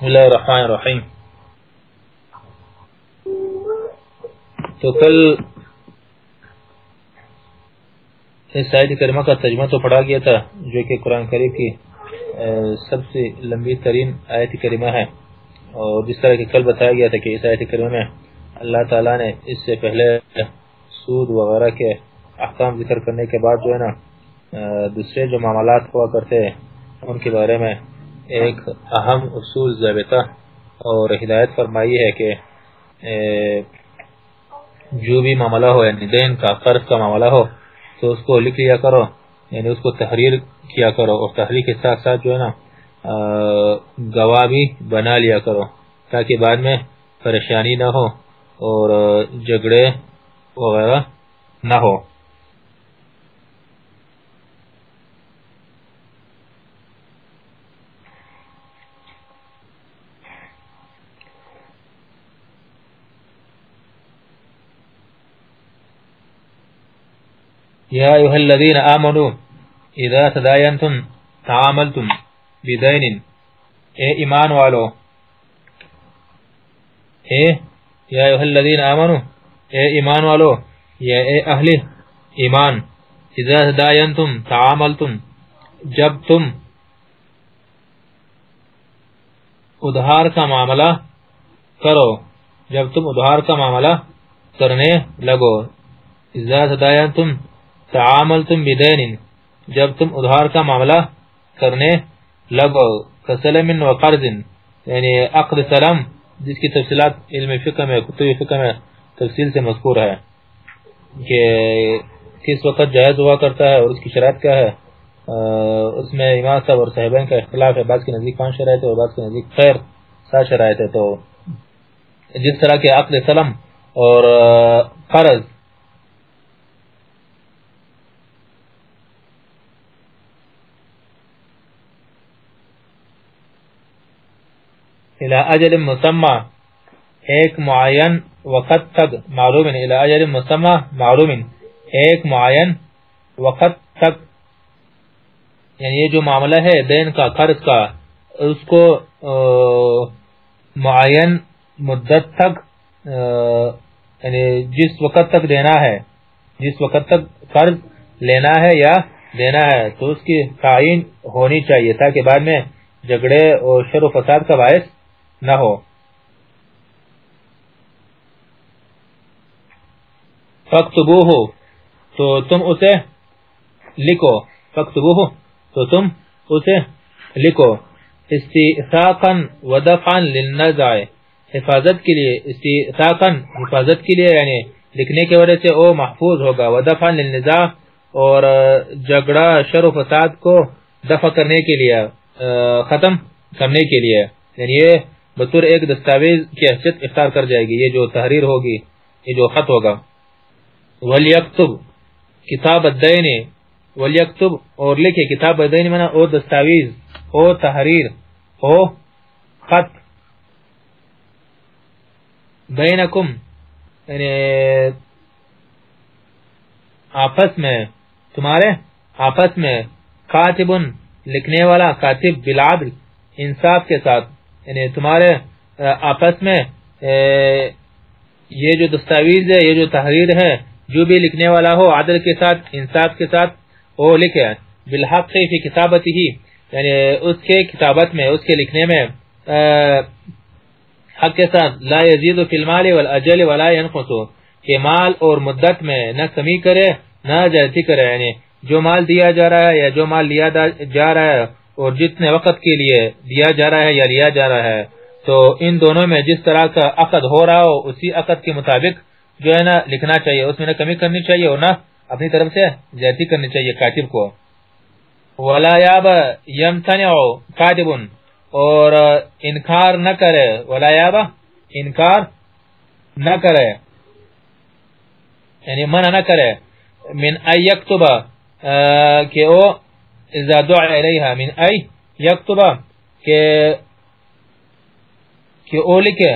بسم اللہ الرحمن الرحیم۔ تو کل اس آیت کریمہ کا ترجمہ تو پڑھا گیا تھا، جو کہ قرآن کریم کی سب سے لمبی ترین آیت کریمہ ہے۔ اور جس طرح کہ کل بتایا گیا تھا کہ اس آیت کریمہ میں اللہ تعالیٰ نے اس سے پہلے سود وغیرہ کے احکام ذکر کرنے کے بعد جو ہے نا دوسرے جو معاملات ہوا کرتے ہیں ان کے بارے میں ایک اہم اصول ضابطہ اور ہدایت فرمائی ہے کہ جو بھی معاملہ ہو یعنی دین کا قرض کا معاملہ ہو، تو اس کو لکھ لیا کرو یعنی اس کو تحریر کیا کرو اور تحریر کے ساتھ ساتھ جو ہے نا گواہ بھی بنا لیا کرو تاکہ بعد میں پریشانی نہ ہو اور جھگڑے وغیرہ نہ ہو۔ یا ایوہ الذین آمنوا اذا تداینتم تعاملتم بدین اے ایمان والو، اے یا ایوہ الذین آمنوا، اے ایمان والو، یا اے اہل ایمان اذا تداینتم تعاملتم، جب تم ادھار کا معاملہ کرو، جب تم ادھار کا معاملہ کرنے لگو اذا تداینتم تعاملتم بدین، جب تم ادھار کا معاملہ کرنے لگو کسلم و قرض یعنی عقد سلم، جس کی تفصیلات علم فقہ میں، کتب فقہ میں تفصیل سے مذکور ہے کہ کس وقت جائز ہوا کرتا ہے اور اس کی شرائط کیا ہے۔ اس میں امام صاحب اور صاحبین کا اختلاف ہے۔ بعض کے نزدیک پانچ شرائط ہے اور بعض کے نزدیک خیر سات شرائط ہے۔ تو جس طرح کے عقد سلم اور قرض الى اجل مسمى. ایک معین وقت تک معلوم الى اجل مسمى معلوم ایک معین وقت تک۔ یعنی یہ جو معاملہ ہے، دین کا، قرض کا، اس کو معین مدت تک یعنی جس وقت تک دینا ہے، جس وقت تک قرض لینا ہے یا دینا ہے، تو اس کی تعین ہونی چاہیے تاکہ بعد میں جھگڑے اور شر و فساد کا باعث نہ ہو۔ فَقْتُبُوهُ ہو تو تم اسے لکھو۔ فَقْتُبُوهُ ہو تو تم اسے لکھو۔ استیثاقا ودفعا للنزع، حفاظت کے لیے۔ استیثاقا حفاظت کے لیے یعنی لکھنے کے وجہ سے او محفوظ ہوگا۔ ودفعا للنزع، اور جگڑا شر و فساد کو دفع کرنے کے لیے، ختم کرنے کے لیے۔ یعنی یہ بطور ایک دستاویز کی حیثیت اختیار کر جائے گی، یہ جو تحریر ہوگی، یہ جو خط ہوگا۔ ولیکتب کتاب الدین ولیکتب اور لکھے کتاب الدین منا او دستاویز او تحریر او خط۔ بینکم یعنی آپس میں، تمہارے آپس میں کاتبن لکھنے والا کاتب بالعدل، انصاف کے ساتھ۔ یعنی تمہارے آپس میں یہ جو دستاویز ہے، یہ جو تحریر ہے، جو بھی لکھنے والا ہو عدل کے ساتھ، انصاف کے ساتھ، وہ لکھے، بالحق فی کتابت ہی یعنی اس کے کتابت میں، اس کے لکھنے میں حق کے ساتھ، لا یزید فی المال والاجل ولا ينقص کہ مال اور مدت میں نہ کمی کرے، نہ زیادتی کرے یعنی جو مال دیا جا رہا ہے یا جو مال لیا جا رہا ہے اور جتنے وقت کے لیے دیا جا رہا ہے یا لیا جا رہا ہے، تو ان دونوں میں جس طرح کا عقد ہو رہا ہو، اسی عقد کے مطابق جو ہے نا لکھنا چاہیے، اس میں نہ کمی کرنی چاہیے اور نہ اپنی طرف سے زیادتی کرنی چاہیے کاتب کو۔ ولا یاب یمتنع کاتب اور انکار نہ کرے۔ ولا یاب انکار نہ کرے۔ یعنی منع نہ کرے۔ من ایکتب کہ او اذا دعا الیہا من ای یکتبا، کہ کہ اولی کے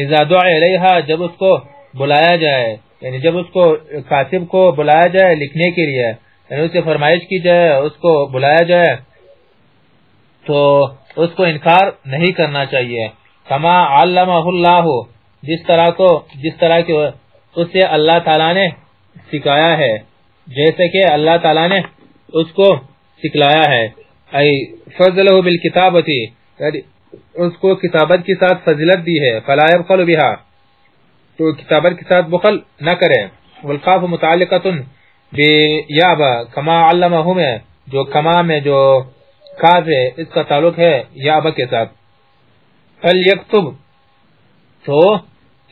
اذا دعا الیہا، جب اس کو بلایا جائے یعنی جب اس کو کاتب کو بلایا جائے لکھنے کے لیے یعنی اسے فرمائش کی جائے، اس کو بلایا جائے، تو اس کو انکار نہیں کرنا چاہیے۔ کما علمہ اللہ، جس طرح کو، جس طرح کے اسے اللہ تعالیٰ نے سکھایا ہے۔ جیسے کہ اللہ تعالیٰ نے اس کو سکھلایا ہے۔ ای فضلہ بالکتابتی یعنی اس کو کتابت کے ساتھ فضلت دی ہے، فلا يبخل بها تو کتابت کے ساتھ بخل نہ کرے والقاف متعلقۃ بیابا، کما علمہ میں جو کما میں جو کاف ہے، اس کا تعلق ہے یابا کے ساتھ۔ فلیکتب، تو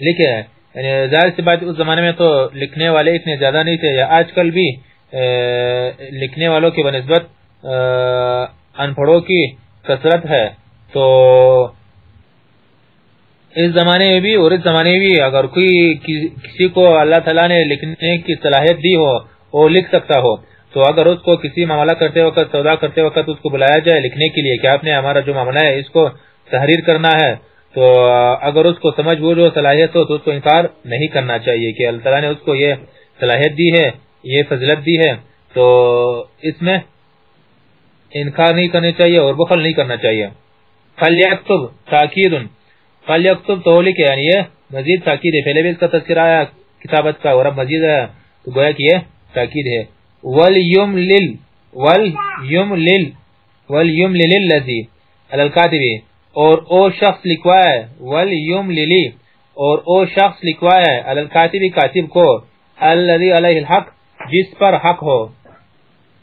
لکھے۔ یعنی ظاہر سی بات، اس زمانے میں تو لکھنے والے اتنے زیادہ نہیں تھے، یا آج کل بھی لکھنے والوں کی بنسبت انپڑوں کی کثرت ہے، تو اس زمانے میں بھی اور اس زمانے میں بھی اگر کوئی کسی کو اللہ تعالیٰ نے لکھنے کی صلاحیت دی ہو، وہ لکھ سکتا ہو، تو اگر اس کو کسی معاملہ کرتے وقت، سودا کرتے وقت اس کو بلایا جائے لکھنے کے لیے کہ آپ نے ہمارا جو معاملہ ہے، اس کو تحریر کرنا ہے، تو اگر اس کو سمجھ وہ جو صلاحیت ہو، تو اس کو انکار نہیں کرنا چاہیے کہ اللہ تعالیٰ نے اس کو یہ صلاحیت دی ہے، یہ فضلت دی ہے، تو اس میں انکار نہیں کرنا چاہیے اور بخل نہیں کرنا چاہیے۔ فلیکتب تاکید فلیکتب تو لکھے یعنی یہ مزید تاکید ہے۔ پہلے بھی اس کا تذکر آیا کتابت کا اور اب مزید ہے۔ تو گویا کہ یہ تاکید ہے۔ وَلْيُمْ لِلْ وَلْيُمْ لِلْ وَلْيُمْ الالکاتبی اور او شخص لکھوایا ہے وَلْيُمْ اور او شخص لکھوایا ہے الالکاتبی کاتب کو۔ الَّذِي عَلَيْهِ الْحَقِّ۔ جس پر حق ہو۔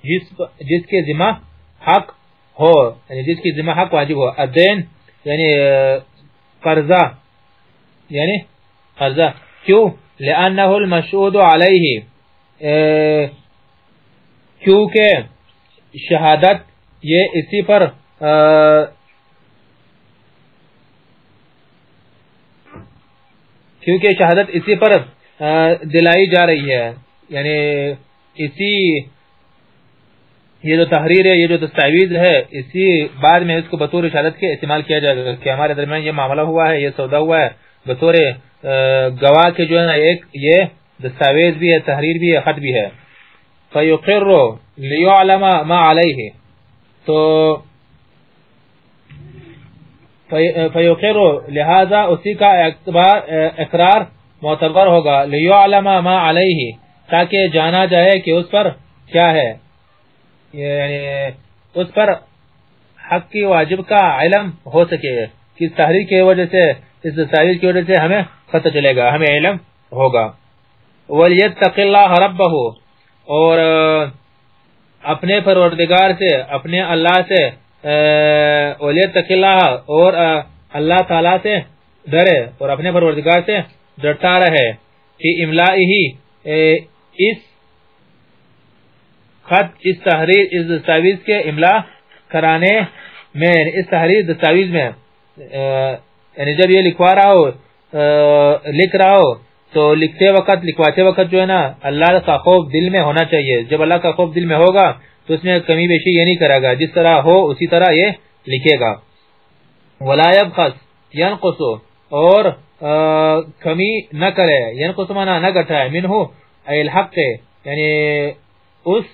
جس, جس کے ذمہ حق ہو یعنی جس کی ذمہ حق واجب ہو، الدین یعنی قرضہ یعنی قرضہ۔ کیوں؟ لأنه المشهود عليه کیونکہ شہادت یہ اسی پر کیونکہ شہادت اسی پر دلائی جا رہی ہے۔ یعنی اسی یہ جو تحریر ہے، یہ جو دستاویز ہے، اسی بعد میں اس کو بطور شہادت کے استعمال کیا جائے گا کہ ہمارے درمیان یہ معاملہ ہوا ہے، یہ سودا ہوا ہے۔ بطور گواہ کے جو ہے نا، ایک یہ دستاویز بھی ہے، تحریر بھی ہے، خط بھی ہے۔ فیقر لیعلم ما علیہ تو فیقر لہذا اسی کا اقرار معتبر ہوگا۔ لیعلم ما علیہ تاکہ جانا جائے کہ اس پر کیا ہے۔ یعنی اس پر حق کی واجب کا علم ہو سکے، کس تحریر کی وجہ سے، اس تحریر کی وجہ سے ہمیں پتہ چلے گا، ہمیں علم ہوگا۔ وَلْيَتَّقِ اللَّهَ رَبَّهُ، اور اپنے پروردگار سے، اپنے اللہ سے ولیت اللہ اور اللہ تعالی سے ڈرے، اور اپنے پروردگار سے ڈرتا رہے کہ املا ہی اس خط اس تحریر، اس دستاویز کے املا کرانے میں یعنی اس تحریر دستاویز میں یعنی جب یہ لکھوا رہا ہو لکھ رہا ہو، تو لکھتے وقت، لکھواتے وقت جو ہے نا، اللہ کا خوف دل میں ہونا چاہیے۔ جب اللہ کا خوف دل میں ہوگا، تو اس میں کمی بیشی یہ نہیں کرے گا۔ جس طرح ہو، اسی طرح یہ لکھے گا۔ ولایب خص ینقصو اور کمی نہ کرے۔ ینقص مانا نہ گٹھائے منہو الحق یعنی اس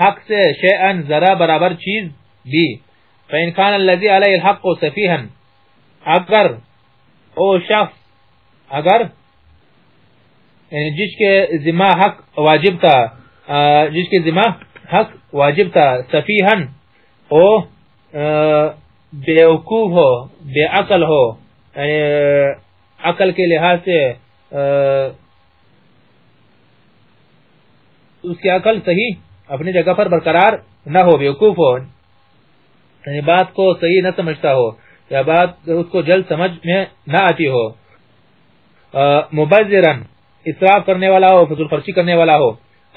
حق سے شیئن ذرا برابر چیز بھی۔ فَإِنْ كَانَ الَّذِي عَلَيْهِ الْحَقُ صَفِيهًا اگر، او شخص، اگر یعنی جس کے ذمہ حق واجب تھا جس کے ذمہ حق واجب تھا سفیہن او بے وقوف ہو، بے عقل ہو یعنی عقل کے لحاظ سے اس کی عقل صحیح اپنی جگہ پر برقرار نہ ہو بے ہو۔ یعنی بات کو صحیح نہ سمجھتا ہو، یا بات اس کو جلد سمجھ میں نہ آتی ہو۔ مبذرن اسراف کرنے والا ہو فضول خرچی کرنے والا ہو۔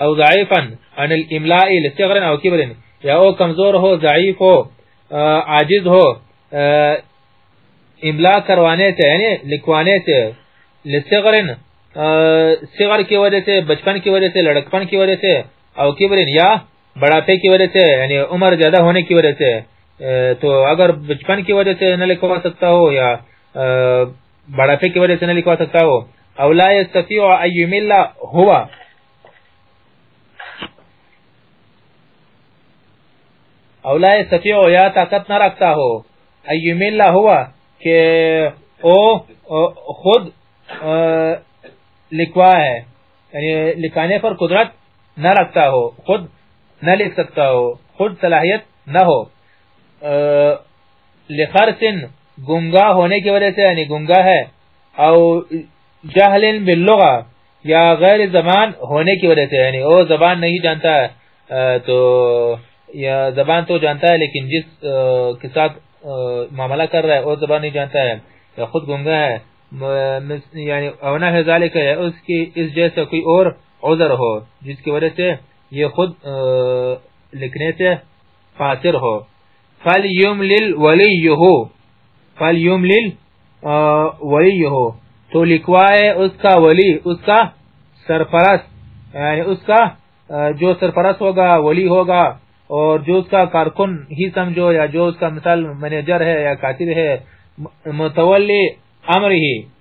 او ضعیفا عن الاملاء لصغر او کبر۔ یا او کمزور ہو، ضعیف ہو عاجز ہو املاء کروانے سے یعنی لکھوانے سے۔ لصغر صغر کی وجہ سے، بچپن کی وجہ سے، لڑکپن کی وجہ سے۔ او کبر یا بڑاپے کی وجہ سے یعنی عمر زیادہ ہونے کی وجہ سے تو اگر بچپن کی وجہ سے نہ لکھوا سکتا ہو یا بڑاپے کی وجہ سے نہ لکھوا سکتا ہو، او لا يستطيع ان يمل هو۔ اولا سفیع یا طاقت نہ رکھتا ہو ایوم اللہ ہوا کہ او خود لکھوا ہے۔ یعنی لکھانے پر قدرت نہ رکھتا ہو، خود نہ لکھ سکتا ہو، خود صلاحیت نہ ہو۔ لخرسن گنگا ہونے کی وجہ سے یعنی گنگا ہے، او جہل باللغہ یا غیر زبان ہونے کی وجہ سے یعنی وہ زبان نہیں جانتا ہے تو یا زبان تو جانتا ہے، لیکن جس کے ساتھ معاملہ کر رہا ہے وہ زبان نہیں جانتا ہے، یا خود گنگا ہے یعنی اونا ہے ذالک ہے، اس کی، اس جیسے کوئی اور عذر ہو، جس کی وجہ سے یہ خود لکھنے سے فاصر ہو۔ فَلْيُمْلِلْ وَلِيُّهُ فَلْيُمْلِلْ وَلِيُّهُ۔ تو لکھوائے اس کا ولی، اس کا سرپرست یعنی اس کا جو سرپرست ہوگا، ولی ہوگا۔ اور جو اس کا کارکن ہی سمجھو، یا جو اس کا مثال مینیجر ہے، یا کاتب ہے متولی امر ہی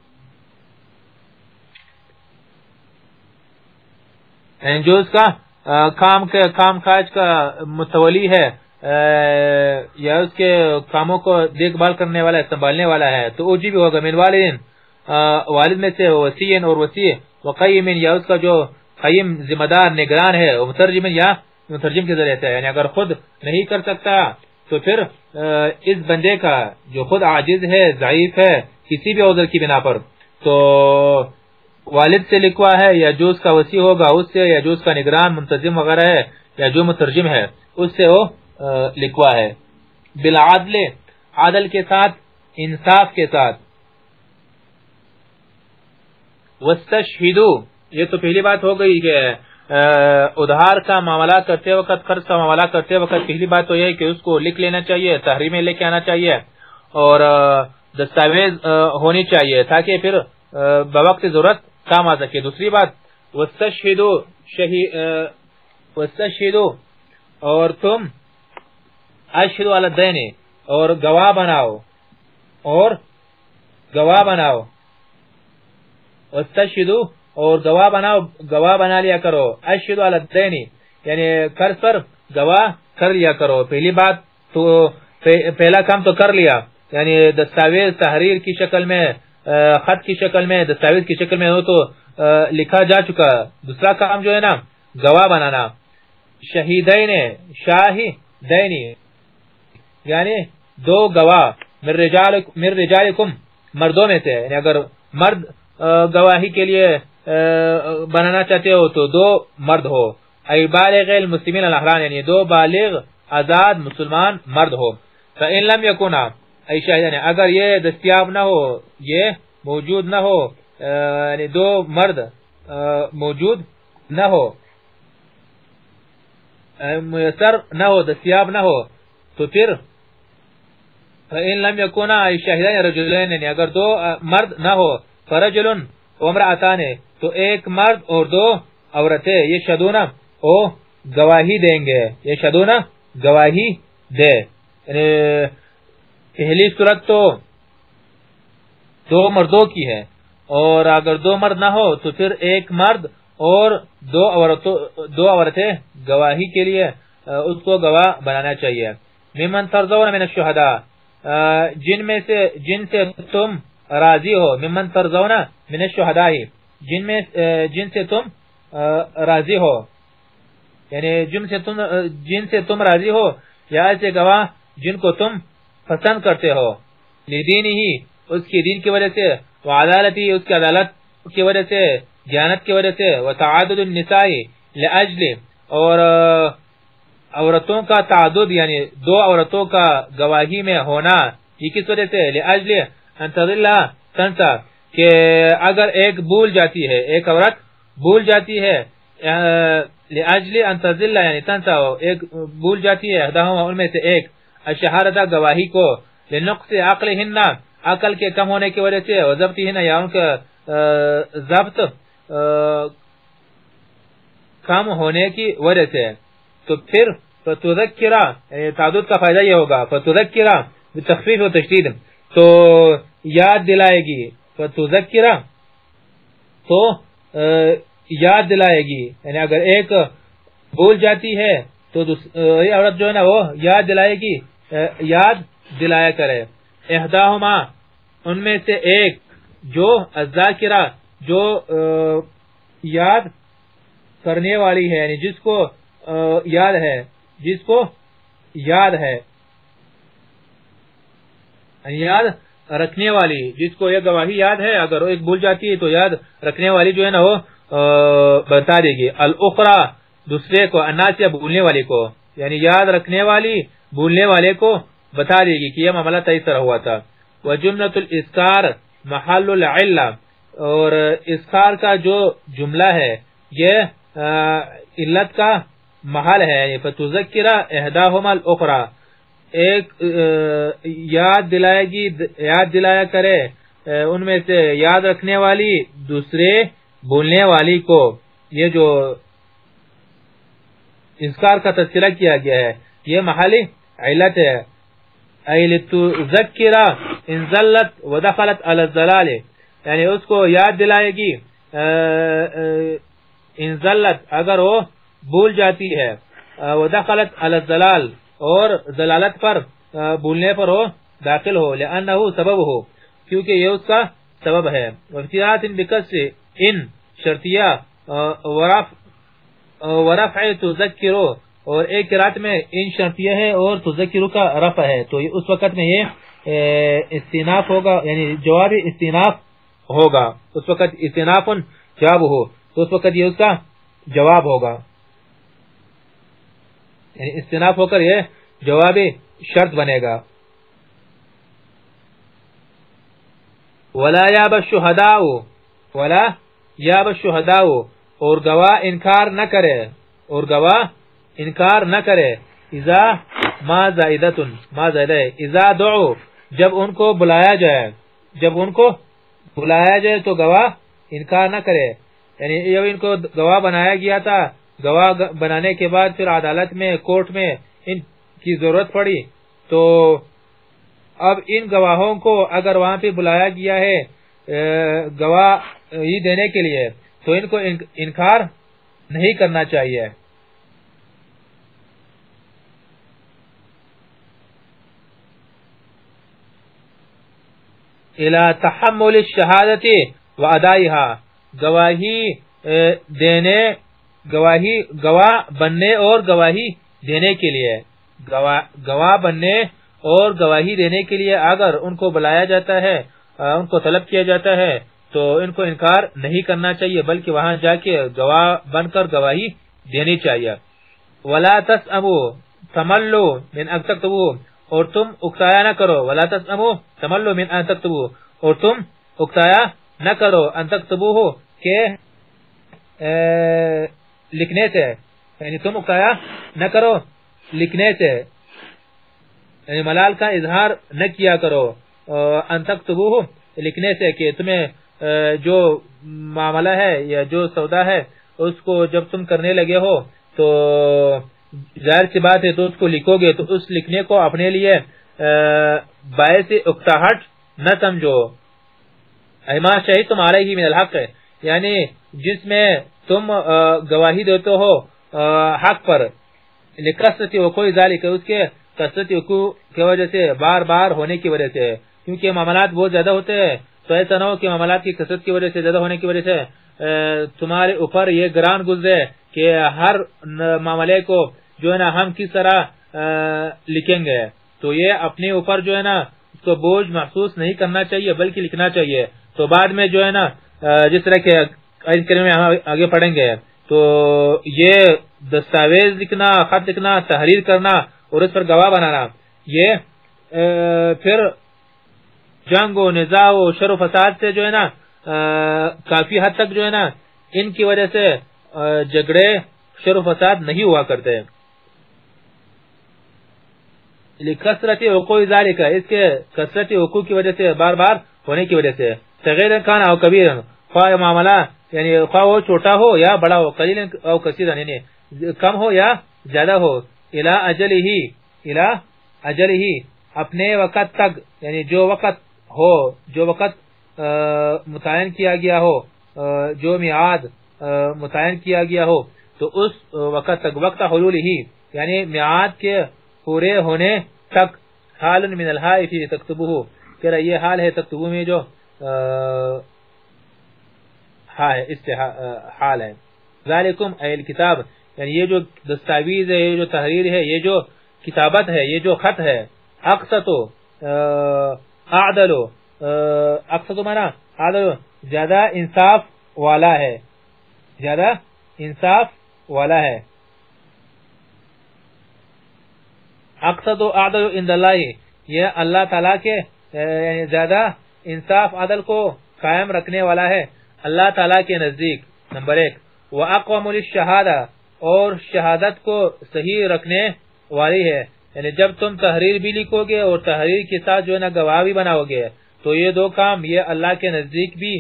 یعنی جو اس کا کام کام کاج کا متولی ہے یا اس کے کاموں کو دیکھ بھال کرنے والا، سنبھالنے والا ہے، تو او جی بھی ہوگا من والدین والد میں سے وسیع اور وسیع وقیم یا اس کا جو قیم ذمہ دار، نگران ہے مترجم یا مترجم کے ذریعے سے یعنی اگر خود نہیں کر سکتا، تو پھر اس بندے کا جو خود عاجز ہے، ضعیف ہے، کسی بھی عذر کی بنا پر، تو والد سے لکھوا ہے، یا جو اس کا وسیع ہوگا، اس سے، یا جو اس کا نگران، منتظم وغیرہ ہے، یا جو مترجم ہے، اس سے وہ لکھوا ہے۔ بالعدل عادل کے ساتھ، انصاف کے ساتھ۔ وستشہدو یہ تو پہلی بات ہو گئی کہ ادھار کا معاملہ کرتے وقت، قرض کا معاملہ کرتے وقت پہلی بات تو یہ ہے کہ اس کو لکھ لینا چاہیے تحریر میں لے کے آنا چاہیے، اور دستاویز ہونی چاہیے تاکہ پھر بوقت ضرورت کام آ سکے دوسری بات وستشہدو وستشہدو اور تم اشہدو علی الدین اور گواہ بناؤ، اور گواہ بناؤ. وستشہدو اور گواہ بناؤ، گواہ بنا لیا کرو. اشہدو علی الدین یعنی قرض پر گواہ کر لیا کرو. پہلی بات تو پہلا کام تو کر لیا یعنی دستاویز، تحریر کی شکل میں خط کی شکل میں، دستاویز کی شکل میں ہو تو لکھا جا چکا دوسرا کام جو ہے نا، گواہ بنانا۔ شہیدین شاہی دینی یعنی دو گواہ مر رجالکم مردوں میں سے۔ یعنی اگر مرد گواہی کے لیے بنانا چاہتے ہو تو دو مرد ہو۔ ای بالغ المسلمین الاحران یعنی دو بالغ آزاد مسلمان مرد ہو۔ فَإِن لَمْ يَكُنَا ای شاہدین اگر یہ دستیاب نہ ہو، یہ موجود نہ ہو یعنی دو مرد موجود نہ ہو میسر نہ ہو، دستیاب نہ ہو، تو پھر فَإِن لَمْ يَكُنَا ای یعنی شاہدین رجلین یعنی اگر دو مرد نہ ہو فرجلن عمرآتان تو ایک مرد اور دو عورتیں، یہ شدونا او گواہی دیں گے، یہ شدونا گواہی دے یعنی پہلی صورت تو دو مردوں کی ہے، اور اگر دو مرد نہ ہو تو پھر ایک مرد اور دو عورتوں، دو عورتیں گواہی کے لیے اس کو گواہ بنانا چاہیے۔ ممن ترزون من الشہداء جن میں سے، جن سے تم راضی ہو، ممن ترزون من الشہداء، جن میں جن سے تم راضی ہو۔ یعنی جن سے تم جن سے تم راضی ہو، یا ایسے گواہ جن کو تم پسند کرتے ہو۔ لدین ہی اس کی دین کی وجہ سے وعدالتی اس کی عدالت کی وجہ سے جانت کی وجہ سے وتعادد النساء لاجل اور، عورتوں کا تعدد یعنی دو عورتوں کا گواہی میں ہونا، یہ کس وجہ سے؟ لاجل ان تضل تنسا، کہ اگر ایک بھول جاتی ہے، ایک عورت بھول جاتی ہے لاجل ان تضل یعنی تنسا ایک بھول جاتی ہے ان میں سے ایک۔ الشہادہ گواہی کو، لنقص عقلہن، عقل کے کم ہونے کی وجہ سے وضبطہن یا ان کا ضبط کم ہونے کی وجہ سے۔ تو پھر فتذکرہ یعنی تعدد کا فائدہ یہ ہوگا، فتذکرہ بتخفیف و تشدید۔ تو یاد دلائے گی، فتذکرہ تو یاد دلائے گی۔ یعنی اگر ایک بول جاتی ہے تو عورت جو ہے نا وہ یاد دلائے گی۔ یاد دلایا کرے۔ احداہما، ان میں سے ایک جو الذاکرہ، جو یاد کرنے والی ہے یعنی جس کو یاد ہے، جس کو یاد ہے یعنی یاد رکھنے والی، جس کو یہ گواہی یاد ہے، اگر وہ ایک بھول جاتی ہے تو یاد رکھنے والی جو ہے نا وہ بتا دے گی۔ الاخرى، دوسرے کو اناسیہ بھولنے والی کو۔ یعنی یاد رکھنے والی، بھولنے والے کو بتا دے گی کہ یہ معاملہ تیس طرح ہوا تھا۔ وجملۃ الاسکار محل العلہ اور اسکار کا جو جملہ ہے، یہ علت کا محل ہے۔ یعنی فتذکرہ احداہما الاخرى ایک یاد دلائے گی، یاد دلایا کرے ان میں سے یاد رکھنے والی، دوسرے بولنے والی کو۔ یہ جو انسکار کا تذکرہ کیا گیا ہے۔ یہ محلی علت ہے۔ ایلتذکرہ انزلت ودخلت علی الزلال یعنی اس کو یاد دلائے گی انزلت اگر وہ بھول جاتی ہے ودخلت علی الزلال اور ضلالت پر بولنے پر ہو داخل ہو لانه سبب ہو، کیونکہ یہ اس کا سبب ہے۔ وافتیات بکس ان شرطیہ ورفع تذکرو اور ایک رات میں ان شرطیہ ہے اور تذکرو کا رفع ہے۔ تو اس وقت میں یہ استناف ہوگا یعنی جواب استناف ہوگا۔ اس وقت استناف جواب ہو، تو اس وقت یہ اس کا جواب ہوگا۔ یعنی استناف ہو کر یہ جواب شرط بنے گا۔ ولا یاب الشہداء ولا یاب الشہداء اور گواہ انکار نہ کرے، اور گواہ انکار نہ کرے۔ اذا ما زائدتن، ما زائدہ اذا دعو، جب ان کو بلایا جائے، جب ان کو بلایا جائے تو گواہ انکار نہ کرے۔ یعنی جب ان کو گواہ بنایا گیا تھا، گواہ بنانے کے بعد پھر عدالت میں، کورٹ میں ان کی ضرورت پڑی۔ تو اب ان گواہوں کو اگر وہاں پہ بلایا گیا ہے گواہ ہی دینے کے لیے تو ان کو انکار نہیں کرنا چاہیے۔ الى تحمل الشہادت و ادائیہا گواہی دینے، گواہی، گواہ بننے اور گواہی دینے کے لیے۔ گواہ بننے اور گواہی دینے کے لیے اگر ان کو بلایا جاتا ہے ان کو طلب کیا جاتا ہے تو ان کو انکار نہیں کرنا چاہیے، بلکہ وہاں جا کے گواہ بن کر گواہی دینی چاہیے۔ ولا تسمو تملو من اکتبو اور تم اکتایا نہ کرو۔ ولا تسمو تملو من اکتبو اور تم اکتایا نہ کرو۔ انتکتبو ہو کہ لکھنے سے یعنی تم اکتایا نہ کرو، لکھنے سے۔ یعنی ملال کا اظہار نہ کیا کرو۔ انتکتبو لکھنے سے کہ تمہیں جو معاملہ ہے یا جو سودا ہے، اس کو جب تم کرنے لگے ہو، تو ظاہر سی بات ہے، تو اس کو لکھو گے، تو اس لکھنے کو اپنے لیے باعث اکتاہٹ نہ سمجھو۔ ایمان شہید تمہارے ہی من الحق ہے یعنی جس میں تم گواہی دیتے ہو حق پر۔ لکھستی وقوع ذالک اس کے کسرت کی وجہ سے بار بار ہونے کی وجہ سے، کیونکہ معاملات بہت زیادہ ہوتے ہیں۔ تو ایسا نہ معاملات کی کسرت کی وجہ سے، زیادہ ہونے کی وجہ سے تمہارے اوپر یہ گران گزرے کہ ہر معاملے کو جو ہے نا ہم کس طرح لکھیں گے۔ تو یہ اپنے اوپر جو ہے نا کو بوجھ محسوس نہیں کرنا چاہیے، بلکہ لکھنا چاہیے۔ تو بعد میں جو ہے نا جس طرح کے میں آگے پڑھیں گے، تو یہ دستاویز لکھنا، خط لکھنا، تحریر کرنا اور اس پر گواہ بنانا، یہ پھر جنگ و نزاع و شر و فساد سے جو ہے نا کافی حد تک جو ہے نا، ان کی وجہ سے جگڑے شر و فساد نہیں ہوا کرتے۔ کثرت حقوق ذالک، اس کے کثرت حقوق کی وجہ سے، بار بار ہونے کی وجہ سے۔ صغیر کان او کبیر خواہ معاملہ یعنی خواہ وہ چھوٹا ہو یا بڑا ہو، قلیل او کثیر یعنی کم ہو یا زیادہ ہو۔ الى اجل ہی الى اجل ہی اپنے وقت تک یعنی جو وقت ہو، جو وقت متعین کیا گیا ہو جو میعاد متعین کیا گیا ہو، تو اس وقت تک، وقت حلول ہی یعنی میعاد کے پورے ہونے تک حال من الحائی فی تکتبوہ کہ یہ حال ہے تکتبو میں جو حال ہے۔ ذالکم ایل کتاب یعنی یہ جو دستاویز ہے، یہ جو تحریر ہے، یہ جو کتابت ہے، یہ جو خط ہے اقصتو اعدلو اقصتو مانا اعدلو زیادہ انصاف والا ہے۔ زیادہ انصاف والا ہے۔ اقصتو اعدلو انداللہ یہ اللہ تعالیٰ کے یعنی زیادہ انصاف عدل کو قائم رکھنے والا ہے۔ اللہ تعالیٰ کے نزدیک، نمبر ایک۔ وَأَقْوَمُ لِلشَّهَادَ اور شہادت کو صحیح رکھنے والی ہے۔ یعنی جب تم تحریر بھی لکھو گے اور تحریر کے ساتھ جو ہے نا گواہ بھی بناؤ گے، تو یہ دو کام، یہ اللہ کے نزدیک بھی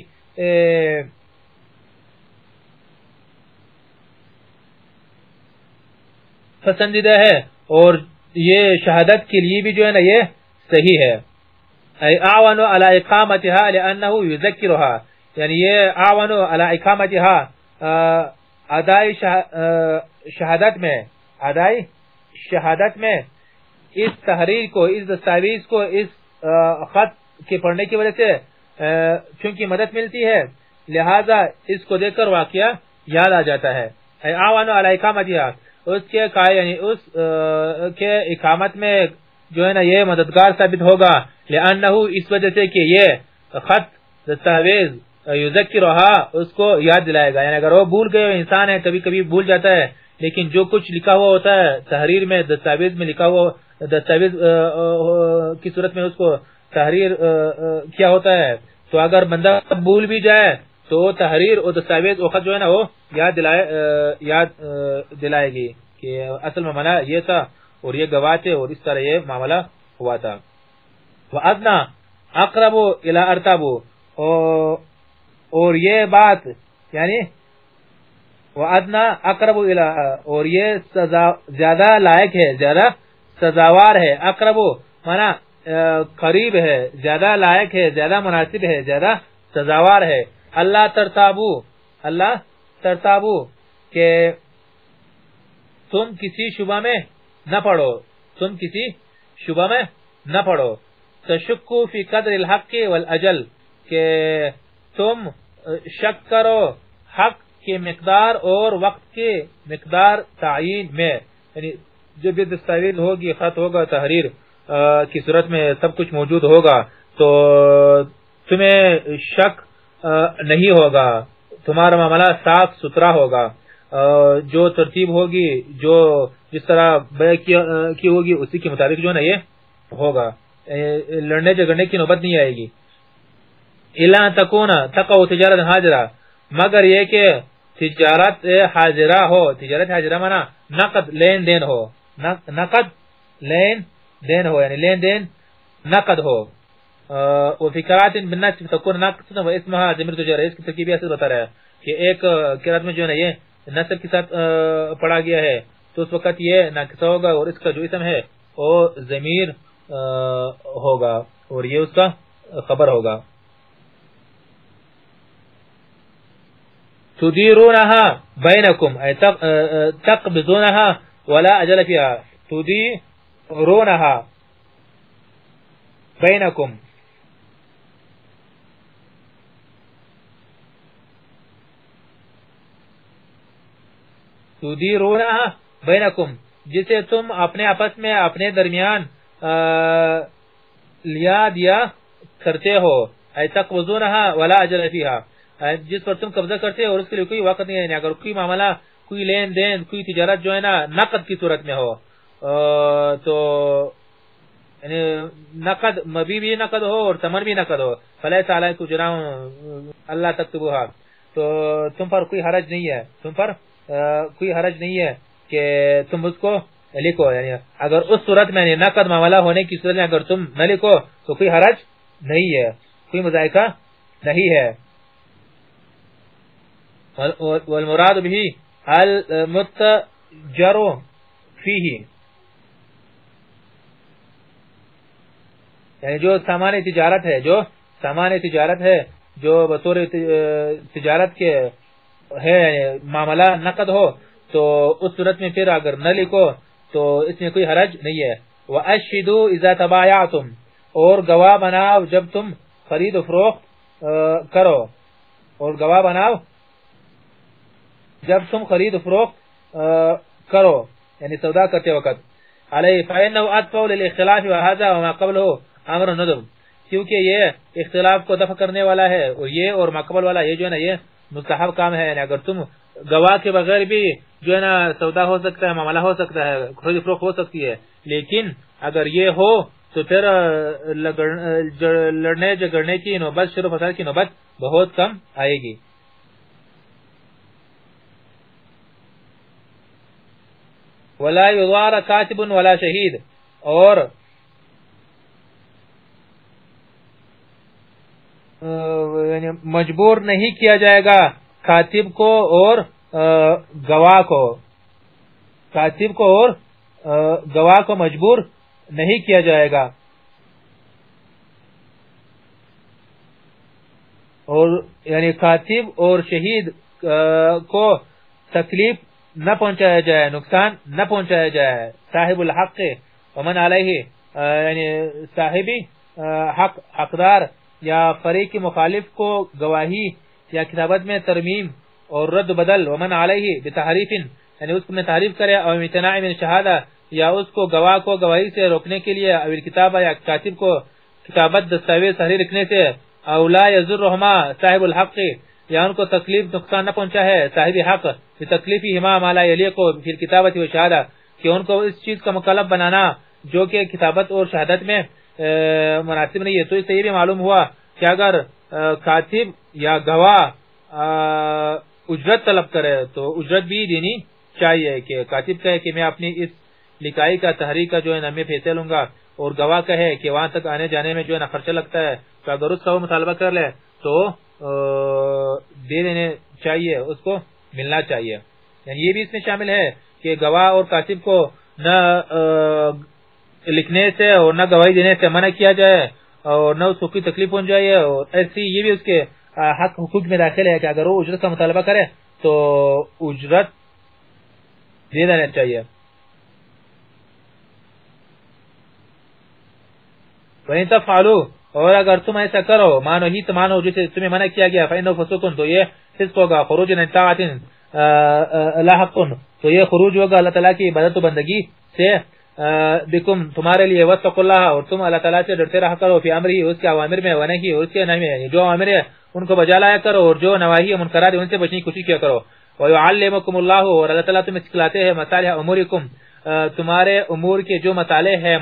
پسندیدہ ہے اور یہ شہادت کے لیے بھی جو ہے نا یہ صحیح ہے۔ اعوانو علی اقامتها لانه یذکرها یعنی یہ اعوانو علی اقامتها ادائی شہادت میں، ادائی شہادت میں اس تحریر کو، اس دستاویز کو، اس خط کے پڑھنے کی وجہ سے چونکہ مدد ملتی ہے، لہذا اس کو دیکھ کر واقعہ یاد آ جاتا ہے۔ اس کے یعنی اس کے اقامت میں جو ہے نا یہ مددگار ثابت ہوگا اس وجہ سے کہ یہ خط، دستاویز رہا اس کو یاد دلائے گا۔ یعنی اگر وہ بھول گئے، انسان ہے، کبھی کبھی بھول جاتا ہے، لیکن جو کچھ لکھا ہوا ہوتا ہے، تحریر میں، دستاویز میں لکھا ہوا دستاویز کی صورت میں اس کو تحریر کیا ہوتا ہے؟ تو اگر بندہ بھول بھی جائے، تو تحریر اور دستاویز وقت جو ہے نا، وہ یاد دلائے یاد دلائے گی کہ اصل معاملہ یہ تھا اور یہ گواہ تھے اور اس طرح یہ معاملہ ہوا تھا۔ وہ ادنا اقرب الى ارتابو اور یہ بات یعنی وہ ادنا اقرب اور یہ زیادہ لائق ہے، زیادہ سزاوار ہے، اقرب مانا قریب ہے، زیادہ لائق ہے، زیادہ مناسب ہے، زیادہ سزاوار ہے۔ اللہ ترتابو اللہ ترتابو کہ تم کسی شبہ میں نہ پڑھو، تم کسی شبہ میں نہ پڑھو۔ تشکو فی قدر الحق والاجل کہ تم شک کرو حق کے مقدار اور وقت کے مقدار تعین میں۔ یعنی جو بھی دستاویز ہوگی، خط ہوگا، تحریر کی صورت میں سب کچھ موجود ہوگا، تو تمہیں شک نہیں ہوگا۔ تمہارا معاملہ صاف ستھرا ہوگا۔ جو ترتیب ہوگی، جو جس طرح کی ہوگی، اسی کے مطابق جو نا یہ ہوگا۔ لڑنے جگڑنے کی نوبت نہیں آئے گی۔ الا تکونا تقو تجارت حاضرہ، مگر یہ کہ تجارت حاضرہ ہو، تجارت حاضرہ مانا نقد، لین دین ہو۔ نقد، لین، دین ہو یعنی لین دین، نقد ہو۔ وفی قرات بالناس تکون نقد و اسمها زمیر تجارہ اس کی ترکیبی اصل بتا رہا ہے کہ ایک قرات میں جو ہے یہ نصب کے ساتھ پڑھا گیا ہے، تو اس وقت یہ ناقصہ ہوگا اور اس کا جو اسم ہے، وہ ضمیر ہوگا اور یہ اس کا خبر ہوگا۔ تديرونها بينكم أي تقبضونها ولا أجل فيها. تديرونها بينكم. تديرونها بينكم. جسے تم اپنے آپس میں، اپنے درمیان لیا دیا کرتے ہو. اے تقبضونها ولا اجل فيها. جس پر تم قبضہ کرتے اور اس کے لیے کوئی وقت نہیں ہے. یعنی اگر کوئی معاملہ کوئی لین دین، کوئی تجارت جو ہے نا، نقد کی صورت میں ہو۔ تو یعنی نقد، مبی بھی نقد ہو اور تمر بھی نقد ہو۔ فلح تعالی کو جناؤں اللہ تک تو تم پر کوئی حرج نہیں ہے۔ تم پر کوئی حرج نہیں ہے کہ تم اس کو لکھو۔ یعنی اگر اس صورت میں یعنی نقد معاملہ ہونے کی صورت میں اگر تم نہ لکھو، تو کوئی حرج نہیں ہے۔ کوئی مذائقہ نہیں ہے۔ والمراد به المتجر فيه یعنی جو سامان تجارت ہے، جو سامان تجارت ہے، جو بطور تجارت کے ہے یعنی معاملہ نقد ہو، تو اس صورت میں پھر اگر نہ لکھو، تو اس میں کوئی حرج نہیں ہے۔ وَأَشْهِدُوا إِذَا تَبَايَعْتُمْ۔ اور گواہ بناو جب تم خرید و فروخت کرو۔ اور گواہ بناو جب تم خرید و فروخت کرو یعنی سودا کرتے وقت۔ علیہ، فَإِنَّهُ أَدْفَوْ لِلْإِخْتِلَافِ وَهَذَا وَمَا ندم کیونکہ یہ اختلاف کو دفع کرنے والا ہے، اور یہ اور مقبل والا، یہ جو ہے نا، یہ مستحب کام ہے۔ یعنی اگر تم گواہ کے بغیر بھی جو ہے نا، سودا ہو سکتا ہے، معاملہ ہو سکتا ہے، خرید فروخت ہو سکتی ہے، لیکن اگر یہ ہو، تو پھر لڑنے جگڑنے کی نوبت شروع فصل کی نوبت بہت کم آئے گی۔ ولا يضار كاتب ولا شہید اور یعنی مجبور نہیں کیا جائے گا کاتب کو اور گواہ کو. کاتب کو اور گواہ کو مجبور نہیں کیا جائے گا. اور یعنی کاتب اور شہید کو تکلیف نہ پہنچایا جائے، نقصان نہ پہنچایا جائے۔ صاحب الحق، ومن علیہ یعنی صاحبی حق، حقدار یا فریق مخالف کو گواہی یا کتابت میں ترمیم اور رد بدل، ومن علیہ، بتحریف یعنی اس میں تعریف کرے اور امتناع من شہادہ یا اس کو گواہ کو گواہی سے روکنے کے لیے اول کتابہ یا کاتب کو کتابت دستاویز تحریر رکھنے سے اولا یزرہما صاحب الحق یا ان کو تکلیف نقصان نہ پہنچا ہے، صاحب حق تکلیفی ہما مالا یلی کو پھر کتابت و شہادہ، کہ ان کو اس چیز کا مکلب بنانا، جو کہ کتابت اور شہادت میں مناسب نہیں ہے۔ تو اس سے یہ بھی معلوم ہوا کہ اگر کاتب یا گواہ اجرت طلب کرے، تو اجرت بھی دینی چاہیے کہ کاتب کہے کہ میں اپنی اس لکائی کا، تحریک کا جو ہے نا، میں پیسے لوں گا، اور گواہ کہے کہ وہاں تک آنے جانے میں جو ہے نا خرچہ لگتا ہے، تو اگر اس کا وہ مطالبہ کر لے، تو دے دینے چاہیے، اس کو ملنا چاہیے۔ یعنی یہ بھی اس میں شامل ہے کہ گواہ اور کاتب کو نہ لکھنے سے اور نہ گواہی دینے سے منع کیا جائے اور نہ اس کو تکلیف پہنچ جائے اور ایسی یہ بھی اس کے حق حقوق میں داخل ہے کہ اگر وہ اجرت کا مطالبہ کرے تو اجرت دے دینا چاہیے۔ وَإِن تَفْعَلُوا اور اگر تم ایسا کرو، مانو ہی تو مانو جسے تمہیں منع کیا گیا، فَإِنَّهُ فَسُقٌ، تو یہ فسق ہوگا، خروج نتاعت لاحقن تو یہ خروج ہوگا، اللہ تعالیٰ کی عبادت و بندگی سے بکم تمہارے لیے وَتَّقُ اللَّهَ اور تم اللہ تعالیٰ سے ڈرتے رہا کرو، فی امری، اس کے عوامر میں، ونہی اور اس کے نحی میں یعنی جو عوامر ہے ان کو بجا لایا کرو، اور جو نواہی ہے منکرات ان سے بچنے کی کوشش کیا کرو۔ وَيُعَلِّمُكُمُ اللَّهُ، اور اللہ تعالیٰ تمہیں سکھلاتے ہیں مصالح امورکم تمہارے امور کے جو مطالع ہے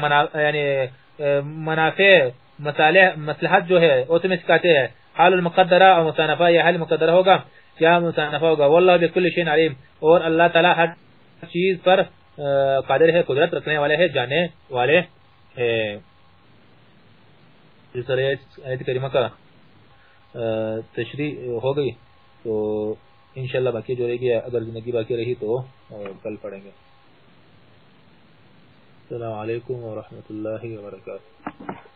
یعنی منافع مصالح مصلحت جو ہے وہ تمہیں سکھاتے ہیں، حال المقدرہ اور مصانفہ، یہ حال مقدرہ ہوگا، کیا مصانفہ ہوگا؟ واللہ بکل شین علیم۔ اور اللہ تعالی ہر چیز پر قادر ہے، قدرت رکھنے والے ہیں جانے والے ہیں۔ اس طرح آیت کریمہ کا تشریح ہو گئی، تو انشاءاللہ باقی جو رہ گیا اگر زندگی باقی رہی تو کل پڑھیں گے۔ السلام علیکم ورحمۃ اللہ وبرکاتہ۔